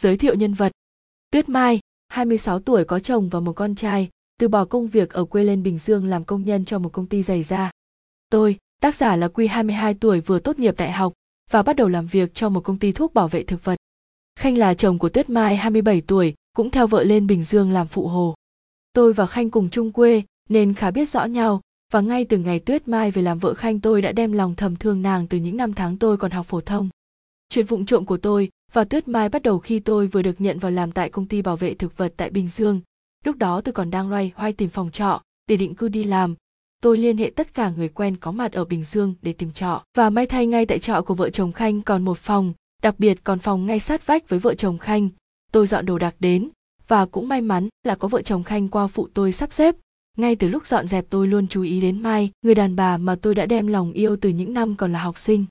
Giới thiệu nhân vật Tuyết Mai, 26 tuổi có chồng và một con trai, từ bỏ công việc ở quê lên Bình Dương làm công nhân cho một công ty giày da. Tôi, tác giả là Quy 22 tuổi vừa tốt nghiệp đại học và bắt đầu làm việc cho một công ty thuốc bảo vệ thực vật. Khanh là chồng của Tuyết Mai 27 tuổi, cũng theo vợ lên Bình Dương làm phụ hồ. Tôi và Khanh cùng chung quê nên khá biết rõ nhau và ngay từ ngày Tuyết Mai về làm vợ Khanh tôi đã đem lòng thầm thương nàng từ những năm tháng tôi còn học phổ thông. Chuyện vụng trộm của tôi và Tuyết Mai bắt đầu khi tôi vừa được nhận vào làm tại công ty bảo vệ thực vật tại Bình Dương. Lúc đó tôi còn đang loay hoay tìm phòng trọ để định cư đi làm. Tôi liên hệ tất cả người quen có mặt ở Bình Dương để tìm trọ và may thay ngay tại trọ của vợ chồng Khanh còn một phòng, đặc biệt còn phòng ngay sát vách với vợ chồng Khanh. Tôi dọn đồ đạc đến và cũng may mắn là có vợ chồng Khanh qua phụ tôi sắp xếp. Ngay từ lúc dọn dẹp tôi luôn chú ý đến Mai, người đàn bà mà tôi đã đem lòng yêu từ những năm còn là học sinh.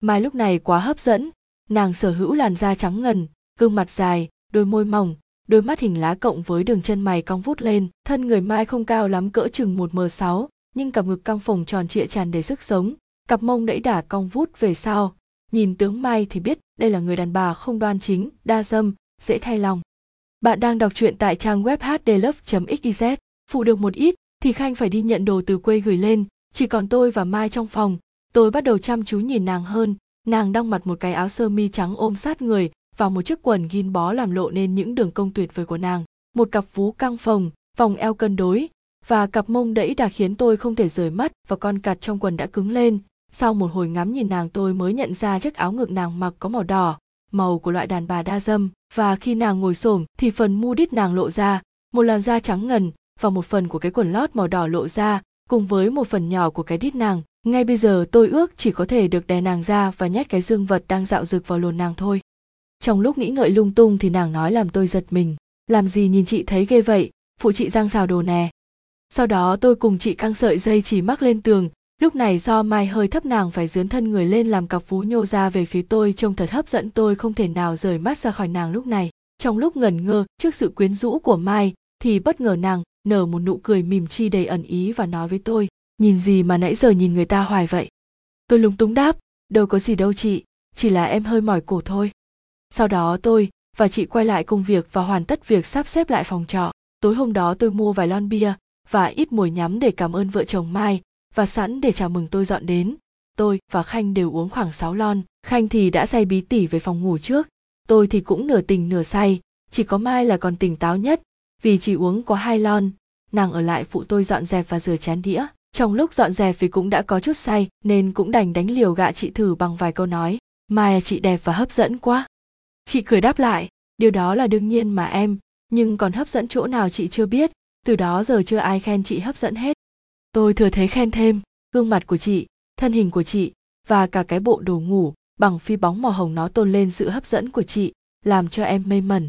Mai lúc này quá hấp dẫn, nàng sở hữu làn da trắng ngần, gương mặt dài, đôi môi mỏng, đôi mắt hình lá cộng với đường chân mày cong vút lên, thân người mai không cao lắm cỡ chừng một m sáu, nhưng cặp ngực căng phồng tròn trịa tràn đầy sức sống, cặp mông đẫy đả cong vút về sau. Nhìn tướng mai thì biết đây là người đàn bà không đoan chính, đa dâm, dễ thay lòng. Bạn đang đọc truyện tại trang web hdlove xyz phụ được một ít, thì khanh phải đi nhận đồ từ quê gửi lên, chỉ còn tôi và mai trong phòng. Tôi bắt đầu chăm chú nhìn nàng hơn nàng đong mặt một cái áo sơ mi trắng ôm sát người và một chiếc quần gin bó làm lộ nên những đường cong tuyệt vời của nàng. Một cặp vú căng phồng, vòng eo cân đối, và cặp mông đẫy đà khiến tôi không thể rời mắt, và con cặt trong quần đã cứng lên. Sau một hồi ngắm nhìn nàng, tôi mới nhận ra chiếc áo ngực nàng mặc có màu đỏ, màu của loại đàn bà đa dâm. Và khi nàng ngồi xổm, thì phần mu đít nàng lộ ra, một làn da trắng ngần, và một phần của cái quần lót màu đỏ lộ ra, cùng với một phần nhỏ của cái đít nàng ngay bây giờ tôi ước chỉ có thể được đè nàng ra và nhét cái dương vật đang dạo rực vào lồn nàng thôi. Trong lúc nghĩ ngợi lung tung thì nàng nói làm tôi giật mình. Làm gì nhìn chị thấy ghê vậy? Phụ chị giang xào đồ nè. Sau đó tôi cùng chị căng sợi dây chỉ mắc lên tường. Lúc này do mai hơi thấp nàng phải dướn thân người lên làm cặp phú nhô ra về phía tôi trông thật hấp dẫn tôi không thể nào rời mắt ra khỏi nàng lúc này. Trong lúc ngẩn ngơ, trước sự quyến rũ của mai thì bất ngờ nàng nở một nụ cười mỉm chi đầy ẩn ý và nói với tôi nhìn gì mà nãy giờ nhìn người ta hoài vậy? Tôi lúng túng đáp, đâu có gì đâu chị, chỉ là em hơi mỏi cổ thôi. Sau đó tôi và chị quay lại công việc và hoàn tất việc sắp xếp lại phòng trọ. Tối hôm đó tôi mua vài lon bia và ít mồi nhắm để cảm ơn vợ chồng mai và sẵn để chào mừng tôi dọn đến. Tôi và khanh đều uống khoảng 6 lon. Khanh thì đã say bí tỉ về phòng ngủ trước. Tôi thì cũng nửa tình nửa say. Chỉ có mai là còn tỉnh táo nhất, vì chỉ uống có hai lon. Nàng ở lại phụ tôi dọn dẹp và rửa chén đĩa trong lúc dọn dẹp vì cũng đã có chút say, nên cũng đành đánh liều gạ chị thử bằng vài câu nói, mai à, chị đẹp và hấp dẫn quá. Chị cười đáp lại, điều đó là đương nhiên mà em, nhưng còn hấp dẫn chỗ nào chị chưa biết, từ đó giờ chưa ai khen chị hấp dẫn hết. Tôi thừa thế khen thêm, gương mặt của chị, thân hình của chị, và cả cái bộ đồ ngủ bằng phi bóng màu hồng nó tôn lên sự hấp dẫn của chị, làm cho em mê mẩn.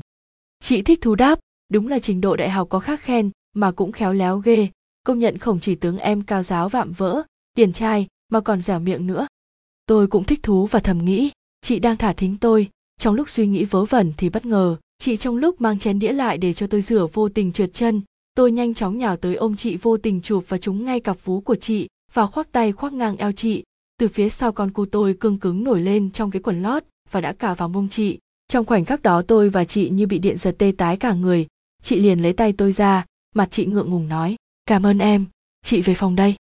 Chị thích thú đáp, đúng là trình độ đại học có khác khen, mà cũng khéo léo ghê công nhận không chỉ tướng em cao giáo vạm vỡ, điển trai, mà còn dẻo miệng nữa. Tôi cũng thích thú và thầm nghĩ, chị đang thả thính tôi, trong lúc suy nghĩ vớ vẩn thì bất ngờ, chị trong lúc mang chén đĩa lại để cho tôi rửa vô tình trượt chân, tôi nhanh chóng nhào tới ôm chị vô tình chụp và trúng ngay cặp vú của chị và khoác tay khoác ngang eo chị. Từ phía sau con cu tôi cương cứng nổi lên trong cái quần lót và đã cả vào mông chị. Trong khoảnh khắc đó tôi và chị như bị điện giật tê tái cả người, chị liền lấy tay tôi ra, mặt chị ngượng ngùng nói cảm ơn em, chị về phòng đây.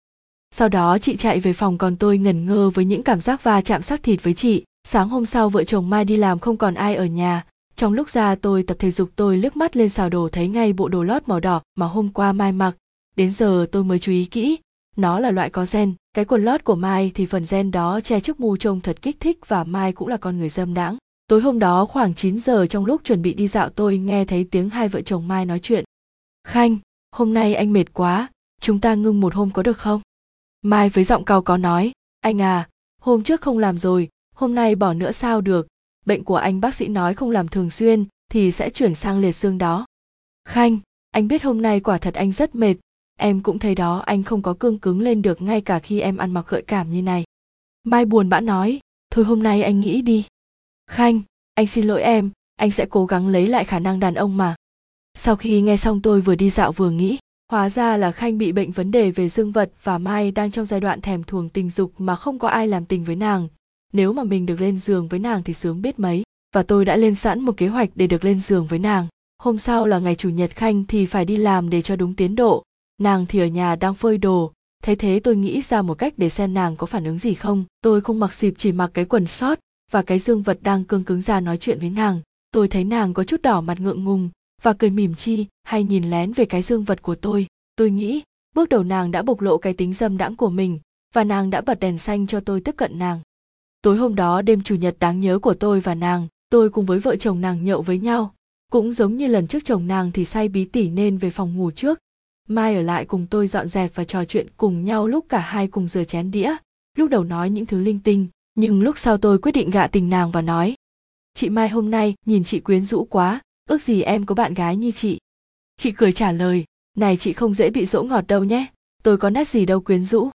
Sau đó chị chạy về phòng còn tôi ngẩn ngơ với những cảm giác va chạm xác thịt với chị. Sáng hôm sau vợ chồng mai đi làm không còn ai ở nhà. Trong lúc ra tôi tập thể dục tôi liếc mắt lên xào đồ thấy ngay bộ đồ lót màu đỏ mà hôm qua mai mặc. Đến giờ tôi mới chú ý kỹ, nó là loại có gen. Cái quần lót của mai thì phần gen đó che trước mu trông thật kích thích và mai cũng là con người dâm đãng. Tối hôm đó khoảng 9 giờ trong lúc chuẩn bị đi dạo tôi nghe thấy tiếng hai vợ chồng mai nói chuyện. Khanh hôm nay anh mệt quá, chúng ta ngưng một hôm có được không? Mai với giọng cao có nói, anh à hôm trước không làm rồi, hôm nay bỏ nữa sao được? Bệnh của anh bác sĩ nói không làm thường xuyên thì sẽ chuyển sang liệt xương đó. Khanh, anh biết hôm nay quả thật anh rất mệt. Em cũng thấy đó, anh không có cương cứng lên được ngay cả khi em ăn mặc gợi cảm như này. Mai buồn bã nói, thôi hôm nay anh nghĩ đi. Khanh, anh xin lỗi em, anh sẽ cố gắng lấy lại khả năng đàn ông mà sau khi nghe xong tôi vừa đi dạo vừa nghĩ, hóa ra là khanh bị bệnh vấn đề về dương vật và mai đang trong giai đoạn thèm thuồng tình dục mà không có ai làm tình với nàng. Nếu mà mình được lên giường với nàng thì sướng biết mấy, và tôi đã lên sẵn một kế hoạch để được lên giường với nàng. Hôm sau là ngày chủ nhật khanh thì phải đi làm để cho đúng tiến độ. Nàng thì ở nhà đang phơi đồ. Thấy thế tôi nghĩ ra một cách để xem nàng có phản ứng gì không. Tôi không mặc xịp chỉ mặc cái quần sót và cái dương vật đang cương cứng ra nói chuyện với nàng. Tôi thấy nàng có chút đỏ mặt ngượng ngùng và cười mỉm chi, hay nhìn lén về cái dương vật của tôi. Tôi nghĩ, bước đầu nàng đã bộc lộ cái tính dâm đãng của mình, và nàng đã bật đèn xanh cho tôi tiếp cận nàng. Tối hôm đó, đêm chủ nhật đáng nhớ của tôi và nàng, tôi cùng với vợ chồng nàng nhậu với nhau. Cũng giống như lần trước chồng nàng thì say bí tỉ nên về phòng ngủ trước. Mai ở lại cùng tôi dọn dẹp và trò chuyện cùng nhau lúc cả hai cùng rửa chén đĩa. Lúc đầu nói những thứ linh tinh, nhưng lúc sau tôi quyết định gạ tình nàng và nói, chị mai hôm nay nhìn chị quyến rũ quá ước gì em có bạn gái như chị. Chị cười trả lời, này chị không dễ bị dỗ ngọt đâu nhé, tôi có nét gì đâu quyến rũ.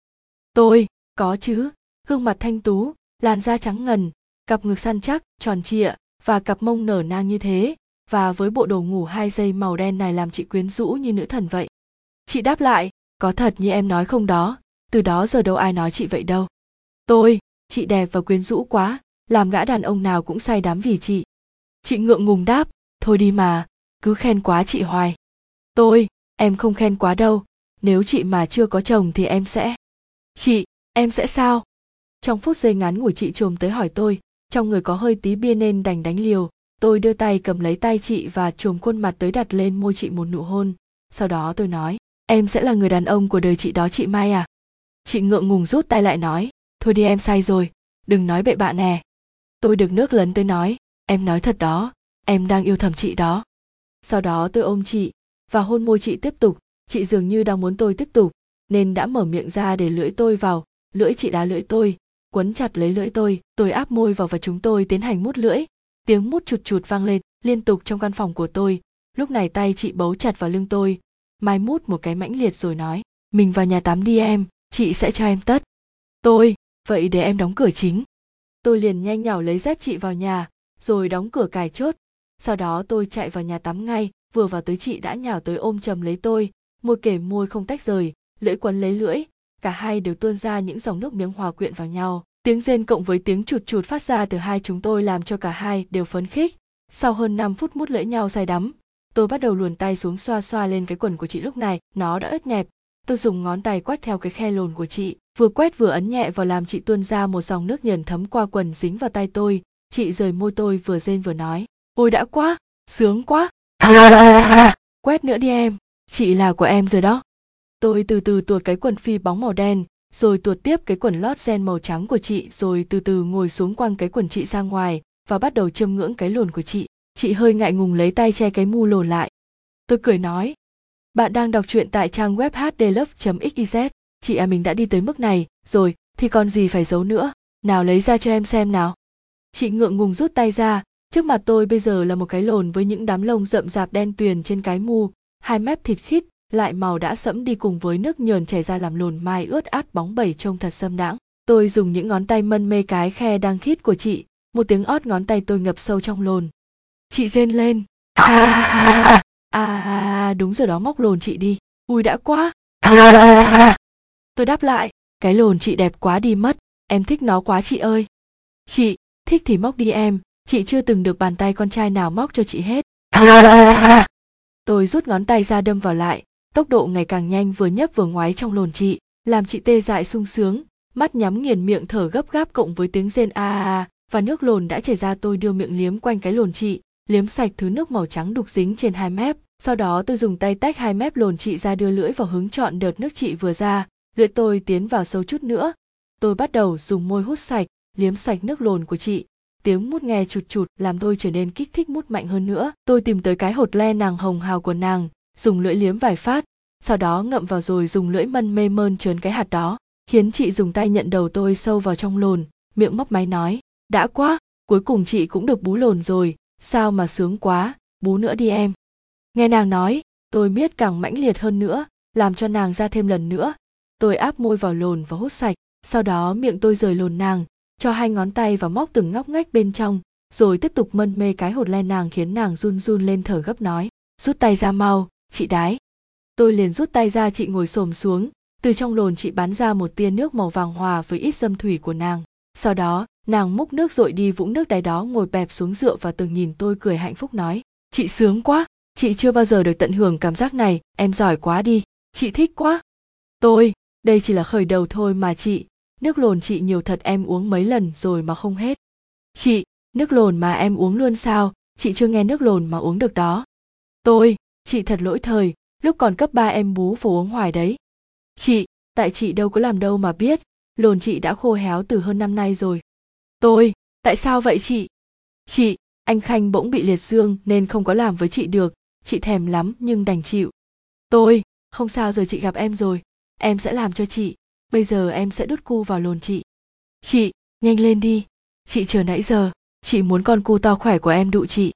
Tôi? Có chứ, gương mặt thanh tú, làn da trắng ngần, cặp ngực săn chắc, tròn trịa và cặp mông nở nang như thế và với bộ đồ ngủ hai dây màu đen này làm chị quyến rũ như nữ thần vậy. Chị đáp lại, có thật như em nói không đó, từ đó giờ đâu ai nói chị vậy đâu. Tôi? Chị đẹp và quyến rũ quá, làm gã đàn ông nào cũng say đắm vì chị. Chị ngượng ngùng đáp thôi đi mà, cứ khen quá chị hoài. Tôi, em không khen quá đâu, nếu chị mà chưa có chồng thì em sẽ chị, em sẽ sao? Trong phút giây ngắn ngủi chị chồm tới hỏi tôi, trong người có hơi tí bia nên đành đánh liều. Tôi đưa tay cầm lấy tay chị và chồm khuôn mặt tới đặt lên môi chị một nụ hôn. Sau đó tôi nói, em sẽ là người đàn ông của đời chị đó chị mai à? Chị ngượng ngùng rút tay lại nói, thôi đi em say rồi, đừng nói bậy bạn nè. Tôi được nước lấn tới nói, em nói thật đó em đang yêu thầm chị đó. Sau đó tôi ôm chị, và hôn môi chị tiếp tục. Chị dường như đang muốn tôi tiếp tục, nên đã mở miệng ra để lưỡi tôi vào. Lưỡi chị đá lưỡi tôi, quấn chặt lấy lưỡi tôi. Tôi áp môi vào và chúng tôi tiến hành mút lưỡi. Tiếng mút chụt chụt vang lên liên tục trong căn phòng của tôi. Lúc này tay chị bấu chặt vào lưng tôi. Mai mút một cái mãnh liệt rồi nói, mình vào nhà tắm đi em, chị sẽ cho em tất. Tôi? Vậy để em đóng cửa chính. Tôi liền nhanh nhảu lấy dép chị vào nhà, rồi đóng cửa cài chốt sau đó tôi chạy vào nhà tắm ngay, vừa vào tới chị đã nhào tới ôm chầm lấy tôi. Môi kể môi không tách rời, lưỡi quấn lấy lưỡi, cả hai đều tuôn ra những dòng nước miếng hòa quyện vào nhau. Tiếng rên cộng với tiếng chụt chụt phát ra từ hai chúng tôi làm cho cả hai đều phấn khích. Sau hơn 5 phút mút lưỡi nhau say đắm, tôi bắt đầu luồn tay xuống xoa xoa lên cái quần của chị lúc này, nó đã ướt nhẹp. Tôi dùng ngón tay quét theo cái khe lồn của chị, vừa quét vừa ấn nhẹ vào làm chị tuôn ra một dòng nước nhờn thấm qua quần dính vào tay tôi. Chị rời môi tôi vừa rên vừa nói ôi đã quá sướng quá. Quét nữa đi em chị là của em rồi đó. Tôi từ từ tuột cái quần phi bóng màu đen rồi tuột tiếp cái quần lót gen màu trắng của chị rồi từ từ ngồi xuống quăng cái quần chị ra ngoài và bắt đầu chiêm ngưỡng cái lồn của chị. Chị hơi ngại ngùng lấy tay che cái mu lồn lại. Tôi cười nói bạn đang đọc truyện tại trang web hdlove xyz chị à mình đã đi tới mức này rồi thì còn gì phải giấu nữa. Nào lấy ra cho em xem nào. Chị ngượng ngùng rút tay ra trước mặt tôi bây giờ là một cái lồn với những đám lông rậm rạp đen tuyền trên cái mu hai mép thịt khít lại màu đã sẫm đi cùng với nước nhờn chảy ra làm lồn mai ướt át bóng bẩy trông thật sâm đãng. Tôi dùng những ngón tay mân mê cái khe đang khít của chị một tiếng ót ngón tay tôi ngập sâu trong lồn. Chị rên lên. À, à, à, à, đúng rồi đó móc lồn chị đi. Ui đã quá. Tôi đáp lại. Cái lồn chị đẹp quá đi mất. Em thích nó quá chị ơi. Chị thích thì móc đi em chị chưa từng được bàn tay con trai nào móc cho chị hết. Tôi rút ngón tay ra đâm vào lại tốc độ ngày càng nhanh vừa nhấp vừa ngoái trong lồn chị làm chị tê dại sung sướng mắt nhắm nghiền miệng thở gấp gáp cộng với tiếng rên a a a và nước lồn đã chảy ra tôi đưa miệng liếm quanh cái lồn chị liếm sạch thứ nước màu trắng đục dính trên hai mép. Sau đó tôi dùng tay tách hai mép lồn chị ra đưa lưỡi vào hướng chọn đợt nước chị vừa ra lưỡi tôi tiến vào sâu chút nữa. Tôi bắt đầu dùng môi hút sạch liếm sạch nước lồn của chị tiếng mút nghe chụt chụt làm tôi trở nên kích thích mút mạnh hơn nữa. Tôi tìm tới cái hột le nàng hồng hào của nàng, dùng lưỡi liếm vài phát, sau đó ngậm vào rồi dùng lưỡi mân mê mơn trớn cái hạt đó, khiến chị dùng tay nhận đầu tôi sâu vào trong lồn, miệng mấp máy nói, đã quá, cuối cùng chị cũng được bú lồn rồi, sao mà sướng quá, bú nữa đi em. Nghe nàng nói, tôi biết càng mãnh liệt hơn nữa, làm cho nàng ra thêm lần nữa. Tôi áp môi vào lồn và hút sạch, sau đó miệng tôi rời lồn nàng cho hai ngón tay vào móc từng ngóc ngách bên trong, rồi tiếp tục mân mê cái hột len nàng khiến nàng run run lên thở gấp nói, rút tay ra mau, chị đái. Tôi liền rút tay ra, chị ngồi xổm xuống. Từ trong lồn chị bắn ra một tia nước màu vàng hòa với ít dâm thủy của nàng. Sau đó, nàng múc nước rội đi vũng nước đáy đó ngồi bẹp xuống dựa và từng nhìn tôi cười hạnh phúc nói, chị sướng quá, chị chưa bao giờ được tận hưởng cảm giác này, em giỏi quá đi, chị thích quá. Tôi, đây chỉ là khởi đầu thôi mà chị nước lồn chị nhiều thật em uống mấy lần rồi mà không hết. Chị, nước lồn mà em uống luôn sao? Chị chưa nghe nước lồn mà uống được đó. Tôi, chị thật lỗi thời, lúc còn cấp ba em bú phổ uống hoài đấy. Chị, tại chị đâu có làm đâu mà biết, lồn chị đã khô héo từ hơn năm nay rồi. Tôi, tại sao vậy chị? Chị, anh khanh bỗng bị liệt dương nên không có làm với chị được, chị thèm lắm nhưng đành chịu. Tôi, không sao giờ chị gặp em rồi, em sẽ làm cho chị bây giờ em sẽ đút cu vào lồn chị. Chị, nhanh lên đi. Chị chờ nãy giờ. Chị muốn con cu to khỏe của em đụ chị.